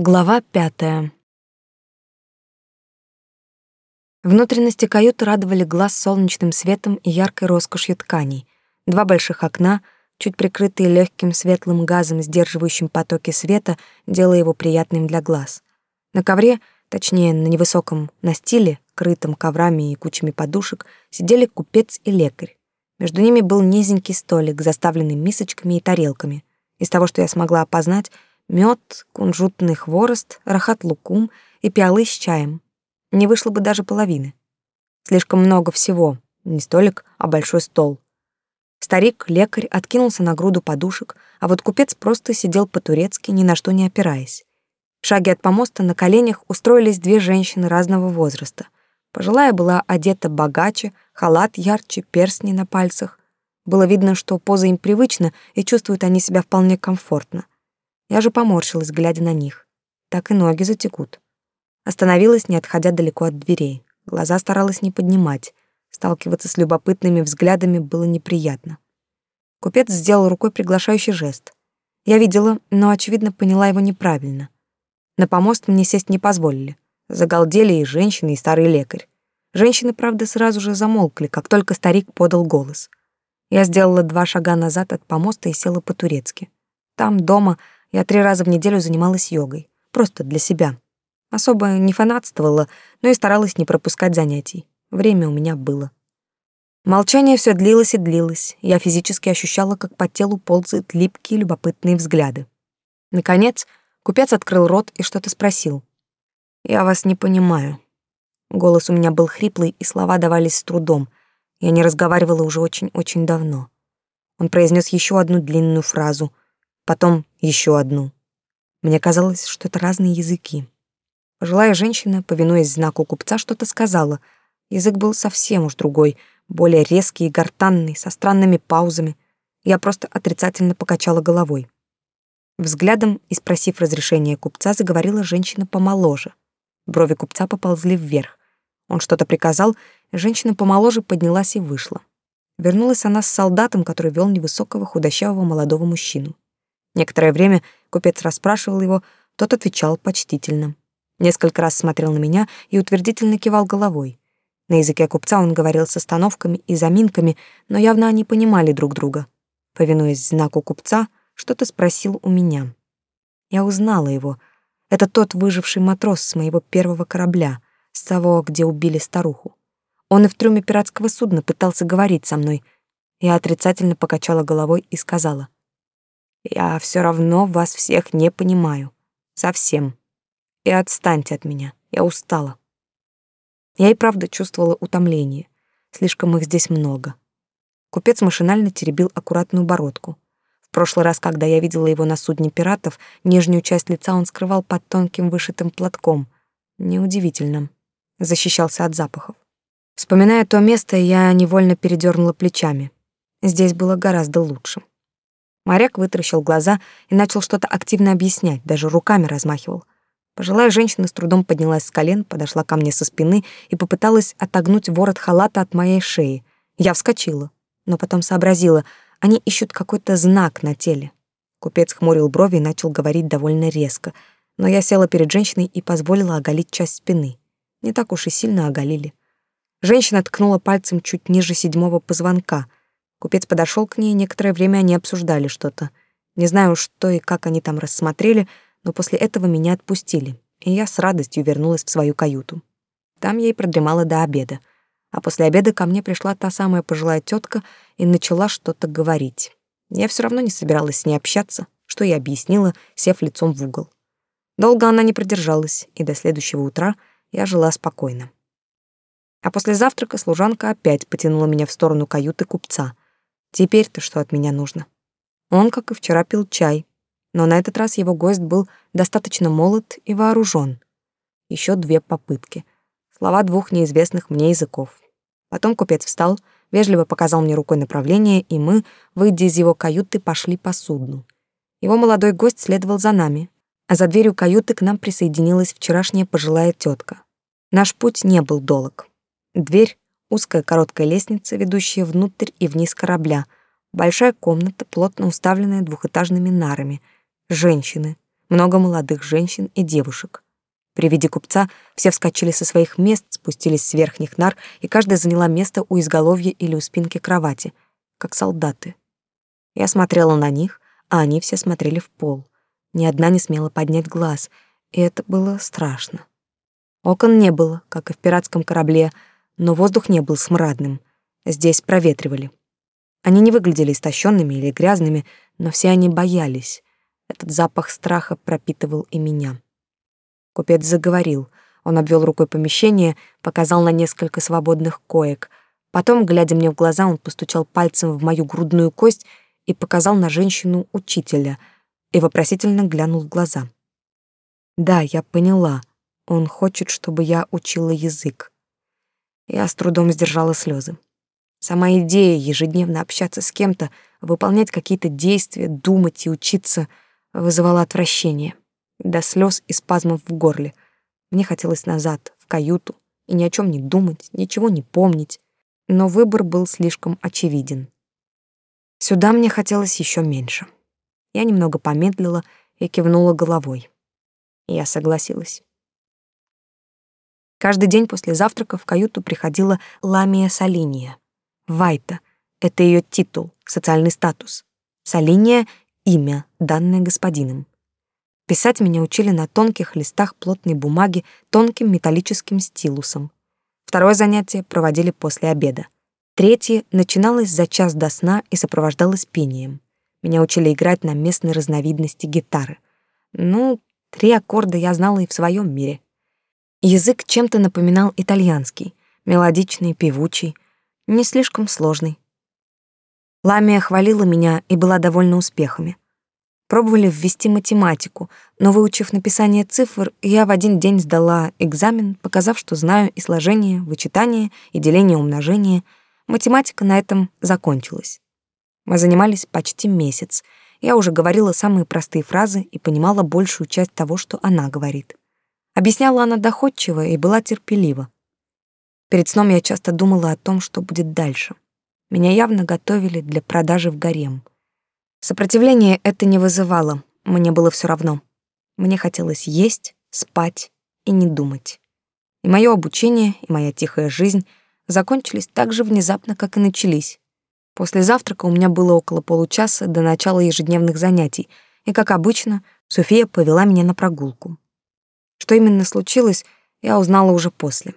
Глава пятая. Внутренности каюты радовали глаз солнечным светом и яркой роскошью тканей. Два больших окна, чуть прикрытые легким светлым газом, сдерживающим потоки света, делая его приятным для глаз. На ковре, точнее, на невысоком настиле, крытом коврами и кучами подушек, сидели купец и лекарь. Между ними был низенький столик, заставленный мисочками и тарелками. Из того, что я смогла опознать, Мед, кунжутный хворост, рахат-лукум и пиалы с чаем. Не вышло бы даже половины. Слишком много всего. Не столик, а большой стол. Старик-лекарь откинулся на груду подушек, а вот купец просто сидел по-турецки, ни на что не опираясь. В шаге от помоста на коленях устроились две женщины разного возраста. Пожилая была одета богаче, халат ярче, перстни на пальцах. Было видно, что поза им привычна, и чувствуют они себя вполне комфортно. Я же поморщилась, глядя на них. Так и ноги затекут. Остановилась, не отходя далеко от дверей. Глаза старалась не поднимать. Сталкиваться с любопытными взглядами было неприятно. Купец сделал рукой приглашающий жест. Я видела, но, очевидно, поняла его неправильно. На помост мне сесть не позволили. Загалдели и женщины, и старый лекарь. Женщины, правда, сразу же замолкли, как только старик подал голос. Я сделала два шага назад от помоста и села по-турецки. Там, дома, я три раза в неделю занималась йогой. Просто для себя. Особо не фанатствовала, но и старалась не пропускать занятий. Время у меня было. Молчание все длилось и длилось. Я физически ощущала, как по телу ползают липкие любопытные взгляды. Наконец, купец открыл рот и что-то спросил. «Я вас не понимаю». Голос у меня был хриплый, и слова давались с трудом. Я не разговаривала уже очень-очень давно. Он произнес еще одну длинную фразу — потом еще одну. Мне казалось, что это разные языки. Пожилая женщина, повинуясь знаку купца, что-то сказала. Язык был совсем уж другой, более резкий и гортанный, со странными паузами. Я просто отрицательно покачала головой. Взглядом и спросив разрешения купца, заговорила женщина помоложе. Брови купца поползли вверх. Он что-то приказал, женщина помоложе поднялась и вышла. Вернулась она с солдатом, который вел невысокого худощавого молодого мужчину. Некоторое время купец расспрашивал его, тот отвечал почтительно. Несколько раз смотрел на меня и утвердительно кивал головой. На языке купца он говорил с остановками и заминками, но явно они понимали друг друга. Повинуясь знаку купца, что-то спросил у меня. Я узнала его. Это тот выживший матрос с моего первого корабля, с того, где убили старуху. Он и в трюме пиратского судна пытался говорить со мной. Я отрицательно покачала головой и сказала — я все равно вас всех не понимаю. Совсем. И отстаньте от меня. Я устала. Я и правда чувствовала утомление. Слишком их здесь много. Купец машинально теребил аккуратную бородку. В прошлый раз, когда я видела его на судне пиратов, нижнюю часть лица он скрывал под тонким вышитым платком. Неудивительно. Защищался от запахов. Вспоминая то место, я невольно передернула плечами. Здесь было гораздо лучше. Моряк вытаращил глаза и начал что-то активно объяснять, даже руками размахивал. Пожилая женщина с трудом поднялась с колен, подошла ко мне со спины и попыталась отогнуть ворот халата от моей шеи. Я вскочила, но потом сообразила, они ищут какой-то знак на теле. Купец хмурил брови и начал говорить довольно резко, но я села перед женщиной и позволила оголить часть спины. Не так уж и сильно оголили. Женщина ткнула пальцем чуть ниже седьмого позвонка — Купец подошел к ней, и некоторое время они обсуждали что-то. Не знаю, что и как они там рассмотрели, но после этого меня отпустили, и я с радостью вернулась в свою каюту. Там я и продремала до обеда. А после обеда ко мне пришла та самая пожилая тетка и начала что-то говорить. Я все равно не собиралась с ней общаться, что я объяснила, сев лицом в угол. Долго она не продержалась, и до следующего утра я жила спокойно. А после завтрака служанка опять потянула меня в сторону каюты купца. Теперь-то что от меня нужно? Он, как и вчера, пил чай, но на этот раз его гость был достаточно молод и вооружен. Еще две попытки. Слова двух неизвестных мне языков. Потом купец встал, вежливо показал мне рукой направление, и мы, выйдя из его каюты, пошли по судну. Его молодой гость следовал за нами, а за дверью каюты к нам присоединилась вчерашняя пожилая тетка. Наш путь не был долг. Дверь Узкая короткая лестница, ведущая внутрь и вниз корабля. Большая комната, плотно уставленная двухэтажными нарами. Женщины. много молодых женщин и девушек. При виде купца все вскочили со своих мест, спустились с верхних нар, и каждая заняла место у изголовья или у спинки кровати, как солдаты. Я смотрела на них, а они все смотрели в пол. Ни одна не смела поднять глаз, и это было страшно. Окон не было, как и в пиратском корабле, но воздух не был смрадным. Здесь проветривали. Они не выглядели истощенными или грязными, но все они боялись. Этот запах страха пропитывал и меня. Купец заговорил. Он обвел рукой помещение, показал на несколько свободных коек. Потом, глядя мне в глаза, он постучал пальцем в мою грудную кость и показал на женщину-учителя и вопросительно глянул в глаза. Да, я поняла. Он хочет, чтобы я учила язык. Я с трудом сдержала слезы. Сама идея ежедневно общаться с кем-то, выполнять какие-то действия, думать и учиться вызывала отвращение до слез и спазмов в горле. Мне хотелось назад, в каюту, и ни о чем не думать, ничего не помнить. Но выбор был слишком очевиден. Сюда мне хотелось еще меньше. Я немного помедлила и кивнула головой. Я согласилась. Каждый день после завтрака в каюту приходила Ламия Салиния. Вайта — это ее титул, социальный статус. Салиния — имя, данное господином. Писать меня учили на тонких листах плотной бумаги тонким металлическим стилусом. Второе занятие проводили после обеда. Третье начиналось за час до сна и сопровождалось пением. Меня учили играть на местной разновидности гитары. Ну, три аккорда я знала и в своем мире. Язык чем-то напоминал итальянский, мелодичный, певучий, не слишком сложный. Ламия хвалила меня и была довольна успехами. Пробовали ввести математику, но выучив написание цифр, я в один день сдала экзамен, показав, что знаю и сложение, вычитание, и деление умножение. Математика на этом закончилась. Мы занимались почти месяц. Я уже говорила самые простые фразы и понимала большую часть того, что она говорит. Объясняла она доходчиво и была терпелива. Перед сном я часто думала о том, что будет дальше. Меня явно готовили для продажи в гарем — Сопротивление это не вызывало, мне было все равно. Мне хотелось есть, спать и не думать. И мое обучение, и моя тихая жизнь закончились так же внезапно, как и начались. После завтрака у меня было около получаса до начала ежедневных занятий, и, как обычно, София повела меня на прогулку. Что именно случилось, я узнала уже после.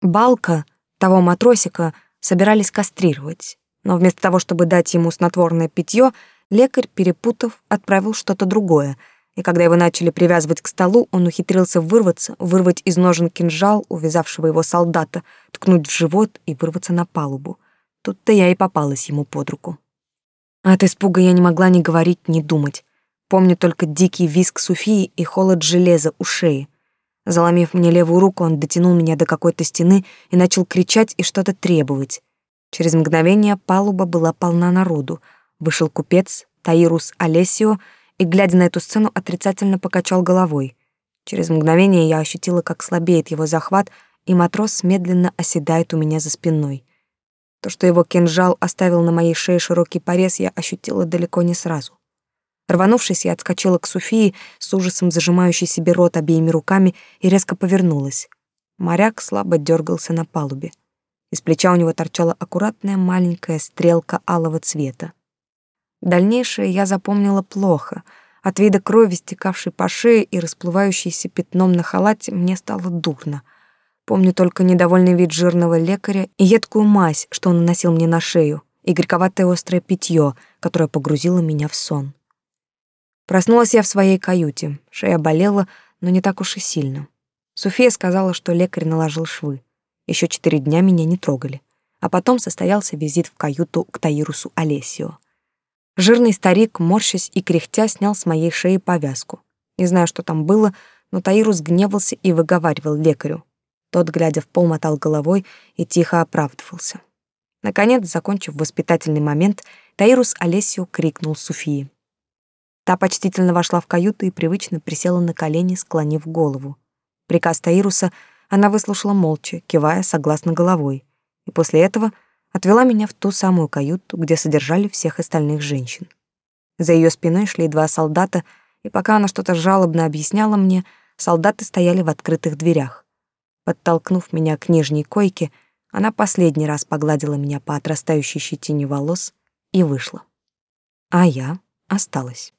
Балка, того матросика, собирались кастрировать, но вместо того, чтобы дать ему снотворное питье, лекарь, перепутав, отправил что-то другое, и когда его начали привязывать к столу, он ухитрился вырваться, вырвать из ножен кинжал, увязавшего его солдата, ткнуть в живот и вырваться на палубу. Тут-то я и попалась ему под руку. От испуга я не могла ни говорить, ни думать. Помню только дикий визг Суфии и холод железа у шеи. Заломив мне левую руку, он дотянул меня до какой-то стены и начал кричать и что-то требовать. Через мгновение палуба была полна народу — Вышел купец Таирус Олесио и, глядя на эту сцену, отрицательно покачал головой. Через мгновение я ощутила, как слабеет его захват, и матрос медленно оседает у меня за спиной. То, что его кинжал оставил на моей шее широкий порез, я ощутила далеко не сразу. Рванувшись, я отскочила к Суфии, с ужасом зажимающей себе рот обеими руками, и резко повернулась. Моряк слабо дергался на палубе. Из плеча у него торчала аккуратная маленькая стрелка алого цвета. Дальнейшее я запомнила плохо. От вида крови, стекавшей по шее и расплывающейся пятном на халате, мне стало дурно. Помню только недовольный вид жирного лекаря и едкую мазь, что он наносил мне на шею, и горьковатое острое питье, которое погрузило меня в сон. Проснулась я в своей каюте. Шея болела, но не так уж и сильно. София сказала, что лекарь наложил швы. Еще четыре дня меня не трогали. А потом состоялся визит в каюту к Таирусу Олесио. Жирный старик, морщась и кряхтя, снял с моей шеи повязку. Не знаю, что там было, но Таирус гневался и выговаривал лекарю. Тот, глядя в пол, мотал головой и тихо оправдывался. Наконец, закончив воспитательный момент, Таирус Олесио крикнул Суфии. Та почтительно вошла в каюту и привычно присела на колени, склонив голову. Приказ Таируса она выслушала молча, кивая согласно головой, и после этого — отвела меня в ту самую каюту, где содержали всех остальных женщин. За ее спиной шли два солдата и пока она что-то жалобно объясняла мне, солдаты стояли в открытых дверях. Подтолкнув меня к нижней койке, она последний раз погладила меня по отрастающей щетине волос и вышла. А я осталась.